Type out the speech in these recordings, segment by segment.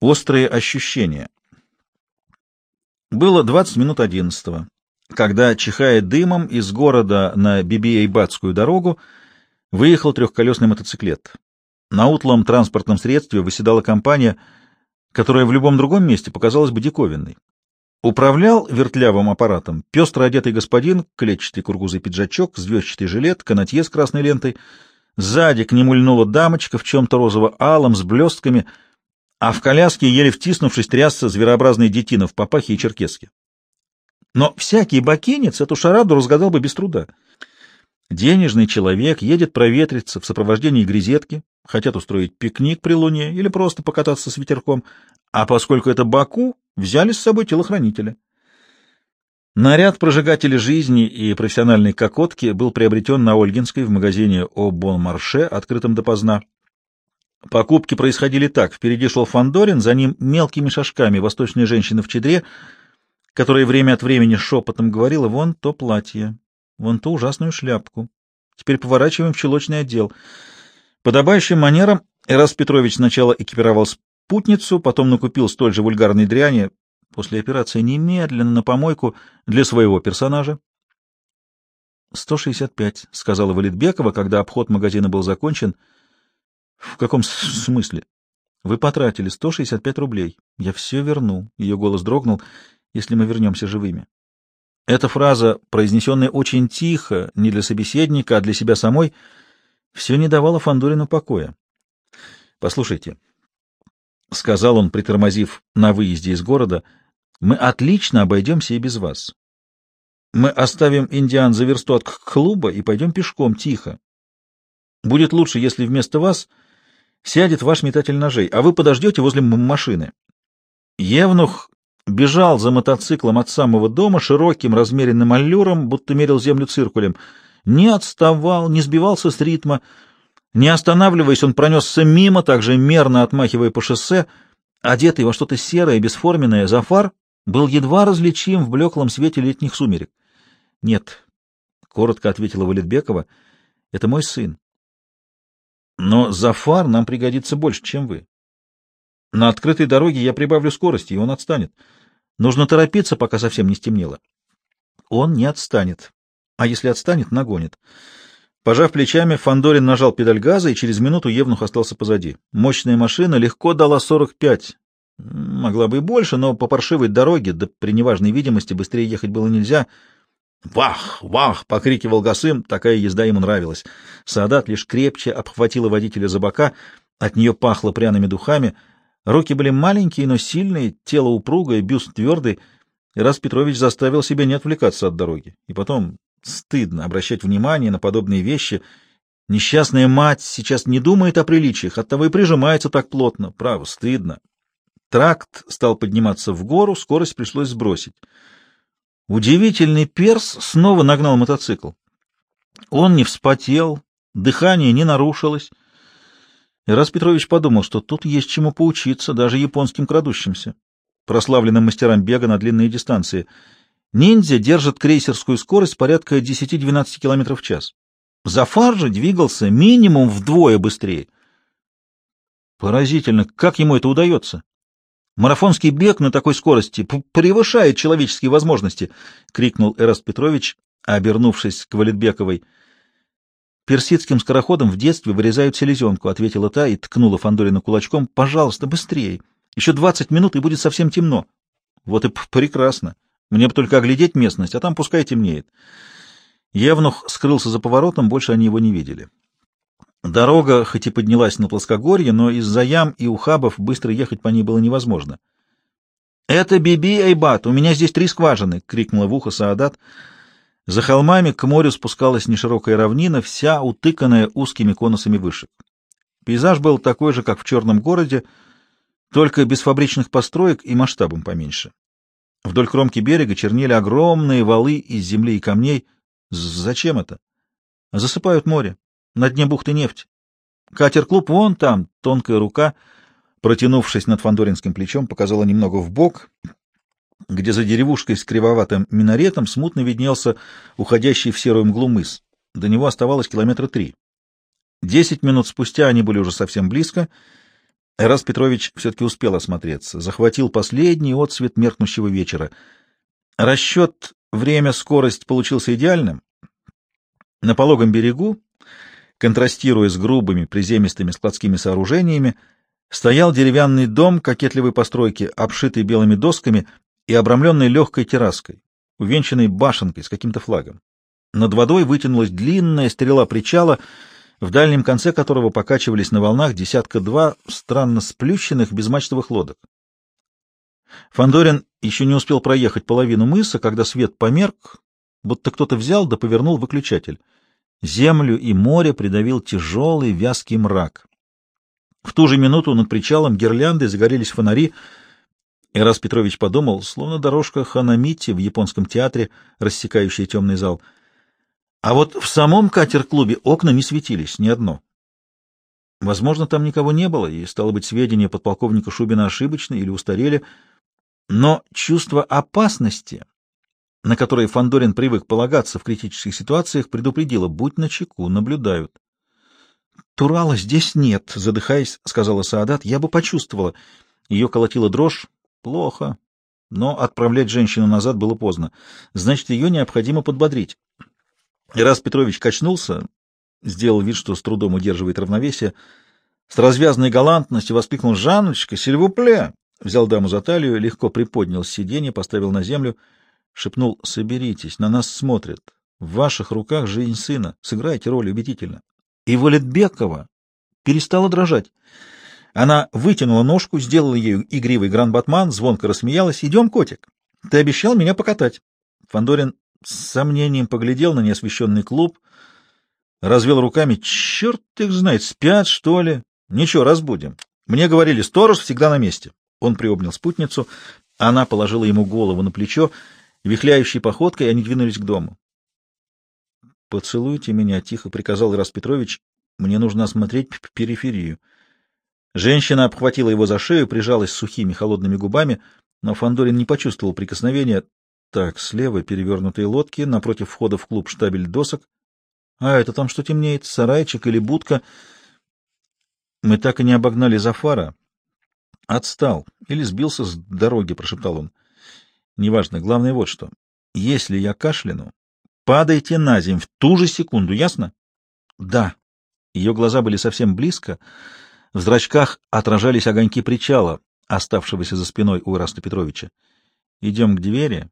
Острые ощущения. Было 20 минут одиннадцатого, когда, чихая дымом, из города на Бибиэйбатскую дорогу выехал трехколесный мотоциклет. На утлом транспортном средстве выседала компания, которая в любом другом месте показалась бы диковинной. Управлял вертлявым аппаратом пестро одетый господин, клетчатый кургузый пиджачок, звездчатый жилет, канатье с красной лентой. Сзади к нему льнула дамочка в чем-то розово-алом с блестками — а в коляске, еле втиснувшись, трясся зверообразный детина в папахе и черкеске. Но всякий бакинец эту шараду разгадал бы без труда. Денежный человек едет проветриться в сопровождении грезетки, хотят устроить пикник при луне или просто покататься с ветерком, а поскольку это Баку, взяли с собой телохранителя. Наряд прожигателя жизни и профессиональной кокотки был приобретен на Ольгинской в магазине «О Бон Марше», открытом допоздна. Покупки происходили так. Впереди шел Фандорин, за ним мелкими шажками восточная женщина в чедре, которая время от времени шепотом говорила «Вон то платье, вон ту ужасную шляпку. Теперь поворачиваем в чулочный отдел». Подобающим манером Эрас Петрович сначала экипировал спутницу, потом накупил столь же вульгарной дряни, после операции немедленно на помойку для своего персонажа. «Сто шестьдесят пять», — сказала Валитбекова, когда обход магазина был закончен — в каком смысле? Вы потратили 165 рублей. Я все верну. Ее голос дрогнул, если мы вернемся живыми. Эта фраза, произнесенная очень тихо, не для собеседника, а для себя самой, все не давала Фандорину покоя. «Послушайте», — сказал он, притормозив на выезде из города, — «мы отлично обойдемся и без вас. Мы оставим индиан за версту от клуба и пойдем пешком, тихо. Будет лучше, если вместо вас сядет ваш метатель ножей, а вы подождете возле машины. Евнух бежал за мотоциклом от самого дома широким размеренным аллюром, будто мерил землю циркулем. Не отставал, не сбивался с ритма. Не останавливаясь, он пронесся мимо, также мерно отмахивая по шоссе. Одетый во что-то серое, бесформенное, Зафар был едва различим в блеклом свете летних сумерек. — Нет, — коротко ответила Валитбекова, — это мой сын. Но Зафар нам пригодится больше, чем вы. На открытой дороге я прибавлю скорости, и он отстанет. Нужно торопиться, пока совсем не стемнело. Он не отстанет. А если отстанет, нагонит. Пожав плечами, Фандорин нажал педаль газа, и через минуту Евнух остался позади. Мощная машина легко дала 45. Могла бы и больше, но по паршивой дороге, да при неважной видимости, быстрее ехать было нельзя — «Вах! Вах!» — покрикивал Гасым, такая езда ему нравилась. Саадат лишь крепче обхватила водителя за бока, от нее пахло пряными духами. Руки были маленькие, но сильные, тело упругое, бюст твердый. И раз Петрович заставил себя не отвлекаться от дороги. И потом стыдно обращать внимание на подобные вещи. Несчастная мать сейчас не думает о приличиях, оттого и прижимается так плотно. Право, стыдно. Тракт стал подниматься в гору, скорость пришлось сбросить. Удивительный перс снова нагнал мотоцикл. Он не вспотел, дыхание не нарушилось. И раз Петрович подумал, что тут есть чему поучиться даже японским крадущимся, прославленным мастерам бега на длинные дистанции. Ниндзя держит крейсерскую скорость порядка 10-12 км в час. Зафар же двигался минимум вдвое быстрее. Поразительно, как ему это удается? Марафонский бег на такой скорости превышает человеческие возможности, — крикнул Эраст Петрович, обернувшись к Валетбековой. — Персидским скороходом в детстве вырезают селезенку, — ответила та и ткнула Фандорина кулачком. — Пожалуйста, быстрее. Еще двадцать минут, и будет совсем темно. — Вот и прекрасно. Мне бы только оглядеть местность, а там пускай темнеет. Евнух скрылся за поворотом, больше они его не видели. Дорога хоть и поднялась на плоскогорье, но из-за ям и ухабов быстро ехать по ней было невозможно. — Это Биби Айбат, у меня здесь три скважины! — крикнула в ухо Саадат. За холмами к морю спускалась неширокая равнина, вся утыканная узкими конусами вышек. Пейзаж был такой же, как в черном городе, только без фабричных построек и масштабом поменьше. Вдоль кромки берега чернели огромные валы из земли и камней. Зачем это? Засыпают море. На дне бухты нефть. Катер-клуб вон там, тонкая рука, протянувшись над фандоринским плечом, показала немного в бок, где за деревушкой с кривоватым минаретом смутно виднелся уходящий в серую мглу мыс. До него оставалось километра три. Десять минут спустя они были уже совсем близко, Эрас Петрович все-таки успел осмотреться, захватил последний отсвет меркнущего вечера. Расчет время, скорость получился идеальным. На пологом берегу, контрастируя с грубыми приземистыми складскими сооружениями, стоял деревянный дом кокетливой постройки, обшитый белыми досками и обрамленный легкой терраской, увенчанной башенкой с каким-то флагом. Над водой вытянулась длинная стрела причала, в дальнем конце которого покачивались на волнах десятка-два странно сплющенных безмачтовых лодок. Фандорин еще не успел проехать половину мыса, когда свет померк, будто кто-то взял да повернул выключатель. Землю и море придавил тяжелый вязкий мрак. В ту же минуту над причалом гирлянды загорелись фонари. Ирас Петрович подумал, словно дорожка Ханамити в японском театре, рассекающая темный зал. А вот в самом катер-клубе окна не светились, ни одно. Возможно, там никого не было, и, стало быть, сведения подполковника Шубина ошибочны или устарели, но чувство опасности, на которое Фандорин привык полагаться в критических ситуациях, предупредило, будь начеку, наблюдают. Турала здесь нет, задыхаясь, сказала Саадат. Я бы почувствовала. Ее колотила дрожь. Плохо. Но отправлять женщину назад было поздно. Значит, ее необходимо подбодрить. И раз Петрович качнулся, сделал вид, что с трудом удерживает равновесие, с развязанной галантностью воскликнул «Жанночка, сильвупле!» Взял даму за талию, легко приподнял с сиденья, поставил на землю, шепнул «Соберитесь, на нас смотрят. В ваших руках жизнь сына. Сыграйте роль убедительно». И Валетбекова перестала дрожать. Она вытянула ножку, сделала ею игривый гран-батман, звонко рассмеялась. «Идем, котик, ты обещал меня покатать». Фандорин с сомнением поглядел на неосвещенный клуб, развел руками. «Черт их знает, спят, что ли? Ничего, разбудим. Мне говорили, сторож всегда на месте». Он приобнял спутницу, она положила ему голову на плечо, вихляющей походкой они двинулись к дому. «Поцелуйте меня», — тихо приказал Ирас Петрович. «Мне нужно осмотреть периферию». Женщина обхватила его за шею, прижалась сухими холодными губами, но Фандорин не почувствовал прикосновения. Так, слева перевернутые лодки, напротив входа в клуб штабель досок. А это там что темнеет, сарайчик или будка? Мы так и не обогнали Зафара. Отстал или сбился с дороги, прошептал он. Неважно, главное вот что. Если я кашляну, Падайте на земь в ту же секунду, ясно? Да. Ее глаза были совсем близко. В зрачках отражались огоньки причала, оставшегося за спиной у Ираста Петровича. Идем к двери.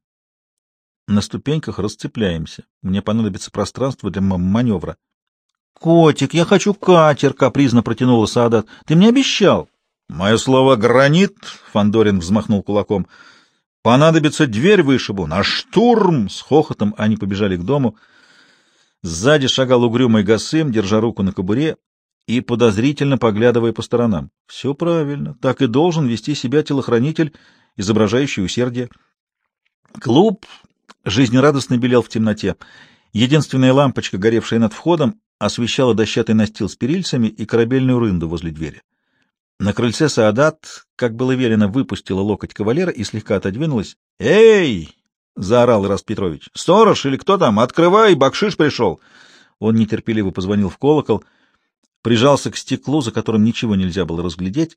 На ступеньках расцепляемся. Мне понадобится пространство для маневра. — Котик, я хочу катер, — капризно протянула Саадат. — Ты мне обещал. — Мое слово «гранит», — Фандорин взмахнул кулаком, — Понадобится дверь вышибу. На штурм! С хохотом они побежали к дому. Сзади шагал угрюмый Гасым, держа руку на кобуре и подозрительно поглядывая по сторонам. Все правильно. Так и должен вести себя телохранитель, изображающий усердие. Клуб жизнерадостно белел в темноте. Единственная лампочка, горевшая над входом, освещала дощатый настил с перильцами и корабельную рынду возле двери. На крыльце Саадат, как было велено, выпустила локоть кавалера и слегка отодвинулась. «Эй!» — заорал Ирас Петрович. «Сторож или кто там? Открывай, бакшиш пришел!» Он нетерпеливо позвонил в колокол, прижался к стеклу, за которым ничего нельзя было разглядеть,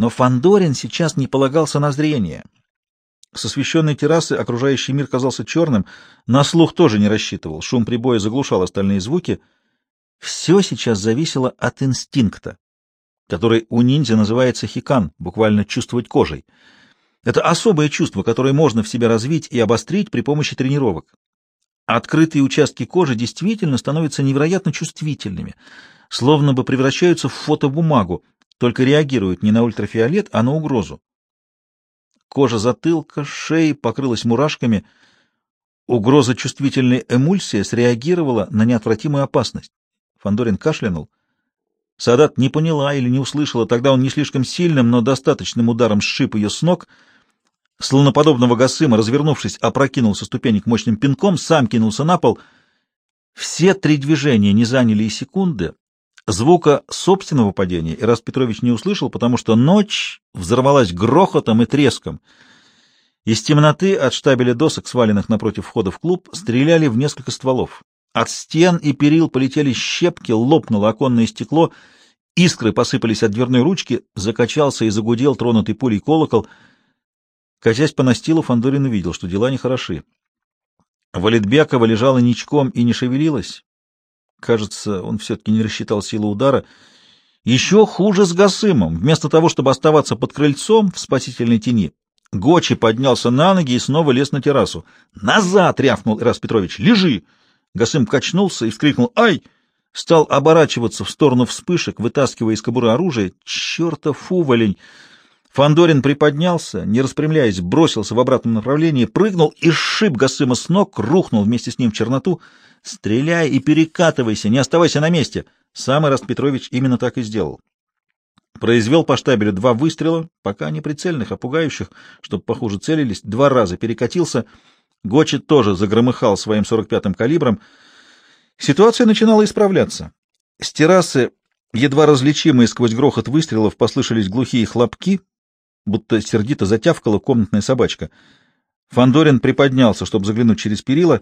но Фандорин сейчас не полагался на зрение. С освещенной террасы окружающий мир казался черным, на слух тоже не рассчитывал, шум прибоя заглушал остальные звуки. Все сейчас зависело от инстинкта который у ниндзя называется хикан, буквально чувствовать кожей. Это особое чувство, которое можно в себе развить и обострить при помощи тренировок. Открытые участки кожи действительно становятся невероятно чувствительными, словно бы превращаются в фотобумагу, только реагируют не на ультрафиолет, а на угрозу. Кожа затылка, шеи покрылась мурашками. Угроза чувствительной эмульсия среагировала на неотвратимую опасность. Фандорин кашлянул. Садат не поняла или не услышала, тогда он не слишком сильным, но достаточным ударом сшиб ее с ног. Слоноподобного Гасыма, развернувшись, опрокинул со ступенек мощным пинком, сам кинулся на пол. Все три движения не заняли и секунды. Звука собственного падения Ирас Петрович не услышал, потому что ночь взорвалась грохотом и треском. Из темноты от штабеля досок, сваленных напротив входа в клуб, стреляли в несколько стволов. От стен и перил полетели щепки, лопнуло оконное стекло, Искры посыпались от дверной ручки, закачался и загудел тронутый пулей колокол. Катясь по настилу, Фандорин увидел, что дела нехороши. Валетбекова лежала ничком и не шевелилась. Кажется, он все-таки не рассчитал силу удара. Еще хуже с Гасымом. Вместо того, чтобы оставаться под крыльцом в спасительной тени, Гочи поднялся на ноги и снова лез на террасу. «Назад!» — рявкнул Ирас Петрович. «Лежи!» Гасым качнулся и вскрикнул «Ай!» Стал оборачиваться в сторону вспышек, вытаскивая из кобуры оружие. «Чертов уволень!» Фандорин приподнялся, не распрямляясь, бросился в обратном направлении, прыгнул и сшиб Гасыма с ног, рухнул вместе с ним в черноту. «Стреляй и перекатывайся, не оставайся на месте!» Сам Ираст Петрович именно так и сделал. Произвел по штабелю два выстрела, пока не прицельных, а пугающих, чтобы похуже целились, два раза перекатился. Гочет тоже загромыхал своим 45-м калибром. Ситуация начинала исправляться. С террасы, едва различимые сквозь грохот выстрелов, послышались глухие хлопки, будто сердито затявкала комнатная собачка. Фандорин приподнялся, чтобы заглянуть через перила.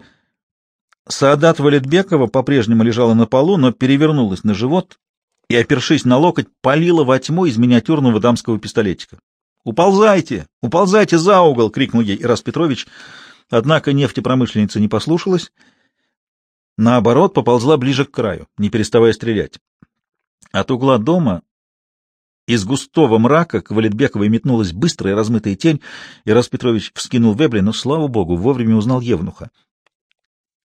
Саадат Валетбекова по-прежнему лежала на полу, но перевернулась на живот и, опершись на локоть, палила во тьму из миниатюрного дамского пистолетика. «Уползайте! Уползайте за угол!» — крикнул ей Ирас Петрович. Однако нефтепромышленница не послушалась. Наоборот, поползла ближе к краю, не переставая стрелять. От угла дома из густого мрака к Валетбековой метнулась быстрая размытая тень, и Ирас Петрович вскинул вебли, но, слава богу, вовремя узнал Евнуха.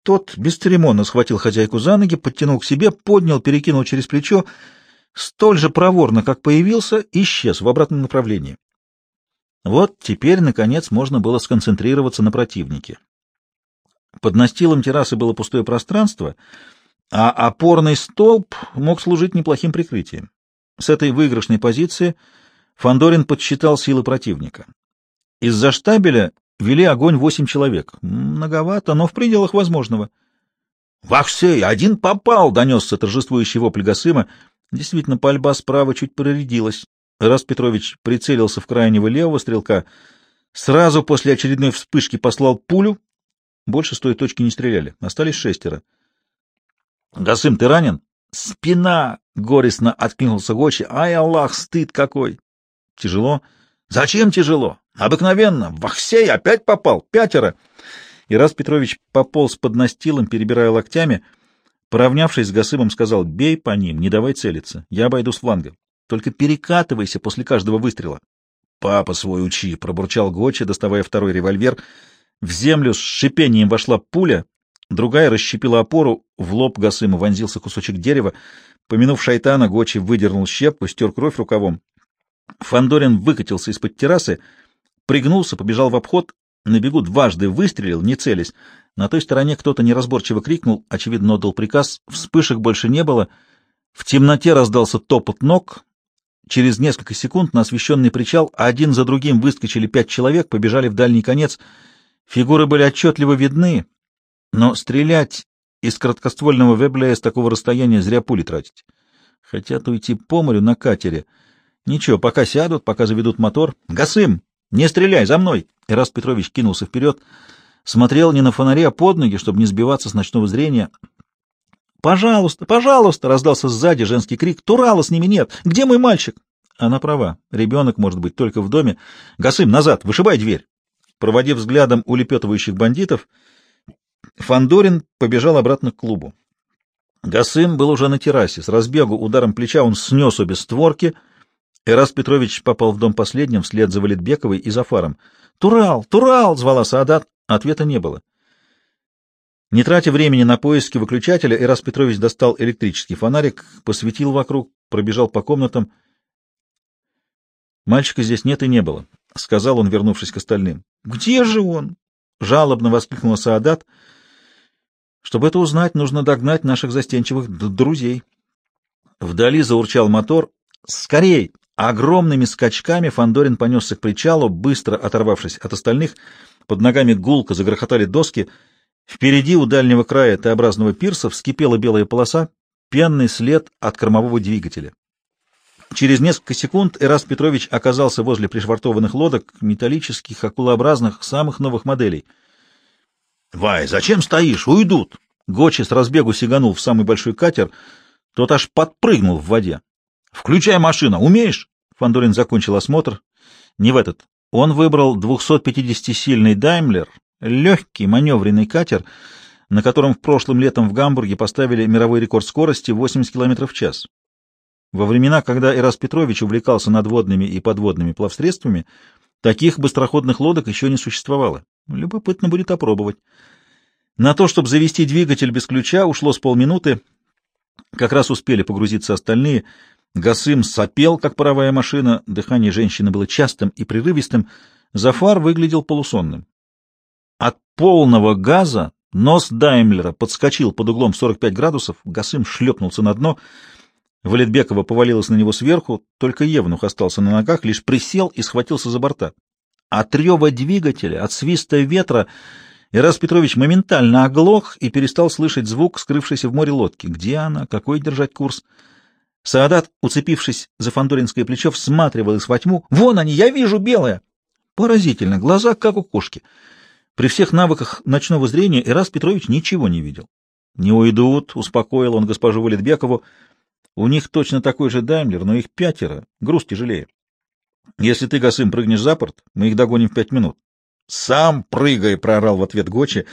Тот бесцеремонно схватил хозяйку за ноги, подтянул к себе, поднял, перекинул через плечо, столь же проворно, как появился, исчез в обратном направлении. Вот теперь, наконец, можно было сконцентрироваться на противнике. Под настилом террасы было пустое пространство, а опорный столб мог служить неплохим прикрытием. С этой выигрышной позиции Фандорин подсчитал силы противника. Из-за штабеля Вели огонь восемь человек. Многовато, но в пределах возможного. «Вахсей! Один попал!» — донесся торжествующий вопль Гасыма. Действительно, пальба справа чуть проредилась. Раз Петрович прицелился в крайнего левого стрелка, сразу после очередной вспышки послал пулю. Больше с той точки не стреляли. Остались шестеро. «Гасым, ты ранен?» «Спина!» — горестно откинулся Гочи. «Ай, Аллах, стыд какой!» «Тяжело?» «Зачем тяжело? Обыкновенно. Вахсей опять попал. Пятеро. И раз Петрович пополз под настилом, перебирая локтями, поравнявшись с Гасымом, сказал, бей по ним, не давай целиться. Я обойду с фланга. Только перекатывайся после каждого выстрела. Папа свой учи, пробурчал Гочи, доставая второй револьвер. В землю с шипением вошла пуля, другая расщепила опору, в лоб Гасыма вонзился кусочек дерева. Помянув шайтана, Гочи выдернул щепку, стер кровь рукавом. Фандорин выкатился из-под террасы, пригнулся, побежал в обход, на бегу дважды выстрелил, не целясь. На той стороне кто-то неразборчиво крикнул, очевидно, отдал приказ, вспышек больше не было. В темноте раздался топот ног. Через несколько секунд на освещенный причал один за другим выскочили пять человек, побежали в дальний конец. Фигуры были отчетливо видны, но стрелять из краткоствольного вебля с такого расстояния зря пули тратить. Хотят уйти по морю на катере. Ничего, пока сядут, пока заведут мотор. Гасым! «Не стреляй, за мной!» Ираст Петрович кинулся вперед, смотрел не на фонари, а под ноги, чтобы не сбиваться с ночного зрения. «Пожалуйста, пожалуйста!» — раздался сзади женский крик. «Турала с ними нет! Где мой мальчик?» Она права. Ребенок может быть только в доме. «Гасым, назад! Вышибай дверь!» Проводив взглядом улепетывающих бандитов, Фандорин побежал обратно к клубу. Гасым был уже на террасе. С разбегу ударом плеча он снес обе створки — Эрас Петрович попал в дом последним, вслед за Валетбековой и Зафаром. «Турал! Турал!» — звала Саадат. Ответа не было. Не тратя времени на поиски выключателя, Эрас Петрович достал электрический фонарик, посветил вокруг, пробежал по комнатам. «Мальчика здесь нет и не было», — сказал он, вернувшись к остальным. «Где же он?» — жалобно воскликнула Саадат. «Чтобы это узнать, нужно догнать наших застенчивых друзей». Вдали заурчал мотор. «Скорей!» Огромными скачками Фандорин понесся к причалу, быстро оторвавшись от остальных. Под ногами гулко загрохотали доски. Впереди у дальнего края Т-образного пирса вскипела белая полоса, пенный след от кормового двигателя. Через несколько секунд Эраст Петрович оказался возле пришвартованных лодок, металлических, акулообразных, самых новых моделей. — Вай, зачем стоишь? Уйдут! Гочи с разбегу сиганул в самый большой катер, тот аж подпрыгнул в воде. «Включай машину! Умеешь?» Фандорин закончил осмотр. Не в этот. Он выбрал 250-сильный «Даймлер», легкий маневренный катер, на котором в прошлом летом в Гамбурге поставили мировой рекорд скорости 80 км в час. Во времена, когда Ирас Петрович увлекался надводными и подводными плавсредствами, таких быстроходных лодок еще не существовало. Любопытно будет опробовать. На то, чтобы завести двигатель без ключа, ушло с полминуты. Как раз успели погрузиться остальные. Гасым сопел, как паровая машина, дыхание женщины было частым и прерывистым. Зафар выглядел полусонным. От полного газа нос Даймлера подскочил под углом 45 градусов, Гасым шлепнулся на дно — Валетбекова повалилась на него сверху, только Евнух остался на ногах, лишь присел и схватился за борта. От рева двигателя, от свиста ветра Ирас Петрович моментально оглох и перестал слышать звук, скрывшейся в море лодки. Где она? Какой держать курс? Саадат, уцепившись за фандоринское плечо, всматривалась во тьму. «Вон они! Я вижу белое!» Поразительно! Глаза, как у кошки. При всех навыках ночного зрения Ирас Петрович ничего не видел. «Не уйдут», — успокоил он госпожу Валетбекову. У них точно такой же Даймлер, но их пятеро, груз тяжелее. Если ты, Гасым, прыгнешь за порт, мы их догоним в пять минут. — Сам прыгай! — проорал в ответ Гочи.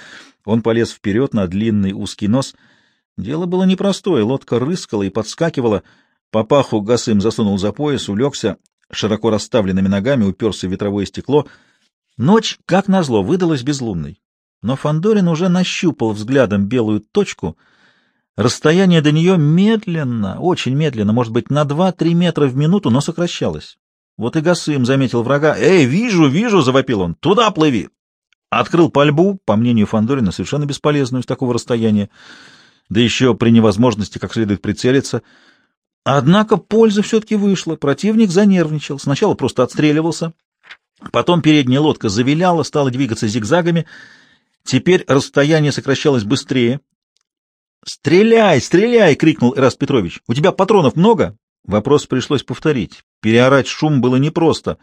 Он полез вперед на длинный узкий нос. Дело было непростое, лодка рыскала и подскакивала. Папаху Гасым засунул за пояс, улегся, широко расставленными ногами уперся в ветровое стекло. Ночь, как назло, выдалась безлунной. Но Фандорин уже нащупал взглядом белую точку — Расстояние до нее медленно, очень медленно, может быть, на 2-3 метра в минуту, но сокращалось. Вот и Гасым заметил врага. «Эй, вижу, вижу!» — завопил он. «Туда плыви!» Открыл пальбу, по мнению Фандорина, совершенно бесполезную с такого расстояния, да еще при невозможности как следует прицелиться. Однако польза все-таки вышла. Противник занервничал. Сначала просто отстреливался. Потом передняя лодка завиляла, стала двигаться зигзагами. Теперь расстояние сокращалось быстрее. «Стреляй, стреляй!» — крикнул Эраст Петрович. «У тебя патронов много?» Вопрос пришлось повторить. Переорать шум было непросто.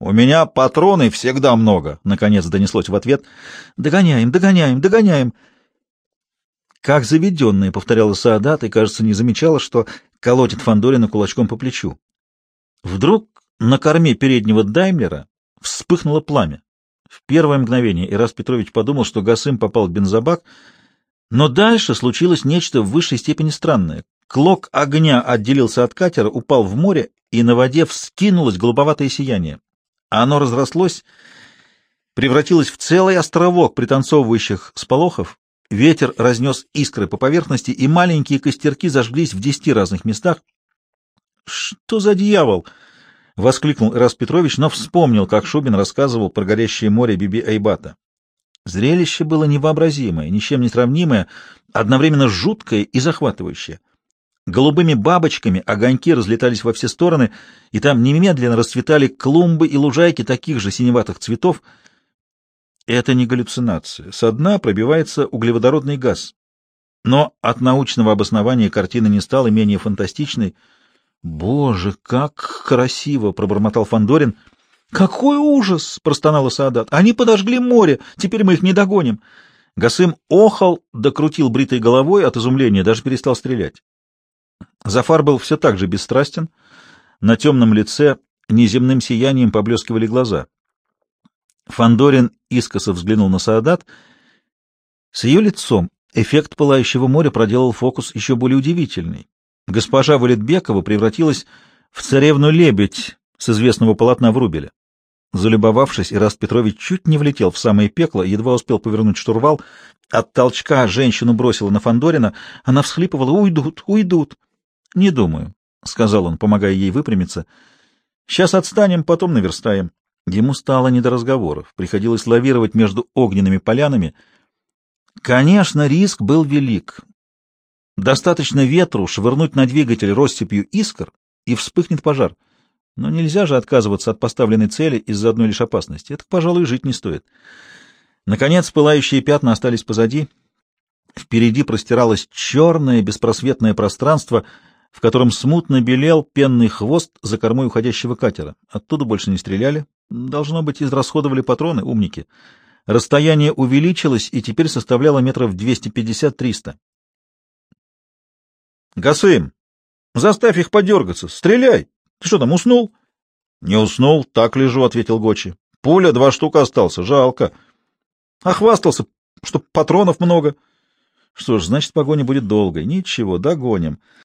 «У меня патроны всегда много», — наконец донеслось в ответ. «Догоняем, догоняем, догоняем!» Как заведенная, — повторяла Саадат, и, кажется, не замечала, что колотит Фандорина кулачком по плечу. Вдруг на корме переднего Даймлера вспыхнуло пламя. В первое мгновение Ирас Петрович подумал, что Гасым попал в бензобак — но дальше случилось нечто в высшей степени странное. Клок огня отделился от катера, упал в море, и на воде вскинулось голубоватое сияние. Оно разрослось, превратилось в целый островок пританцовывающих сполохов. Ветер разнес искры по поверхности, и маленькие костерки зажглись в десяти разных местах. «Что за дьявол?» — воскликнул Ирас Петрович, но вспомнил, как Шубин рассказывал про горящее море Биби Айбата. Зрелище было невообразимое, ничем не сравнимое, одновременно жуткое и захватывающее. Голубыми бабочками огоньки разлетались во все стороны, и там немедленно расцветали клумбы и лужайки таких же синеватых цветов. Это не галлюцинация. Со дна пробивается углеводородный газ. Но от научного обоснования картина не стала менее фантастичной. «Боже, как красиво!» — пробормотал Фандорин — «Какой ужас!» — простонала Саадат. «Они подожгли море, теперь мы их не догоним». Гасым охал, докрутил бритой головой от изумления, даже перестал стрелять. Зафар был все так же бесстрастен. На темном лице неземным сиянием поблескивали глаза. Фандорин искоса взглянул на Саадат. С ее лицом эффект пылающего моря проделал фокус еще более удивительный. Госпожа Валетбекова превратилась в царевну-лебедь с известного полотна Врубеля. Залюбовавшись, Ираст Петрович чуть не влетел в самое пекло, едва успел повернуть штурвал. От толчка женщину бросила на Фандорина. Она всхлипывала «Уйдут, уйдут». «Не думаю», — сказал он, помогая ей выпрямиться. «Сейчас отстанем, потом наверстаем». Ему стало не до разговоров. Приходилось лавировать между огненными полянами. Конечно, риск был велик. Достаточно ветру швырнуть на двигатель россыпью искр, и вспыхнет пожар. Но нельзя же отказываться от поставленной цели из-за одной лишь опасности. Это, пожалуй, жить не стоит. Наконец, пылающие пятна остались позади. Впереди простиралось черное беспросветное пространство, в котором смутно белел пенный хвост за кормой уходящего катера. Оттуда больше не стреляли. Должно быть, израсходовали патроны, умники. Расстояние увеличилось и теперь составляло метров 250-300. «Гасым!» Заставь их подергаться. Стреляй. Ты что там, уснул? Не уснул, так лежу, — ответил Гочи. Пуля два штука остался, жалко. А что патронов много. Что ж, значит, погоня будет долгой. Ничего, догоним.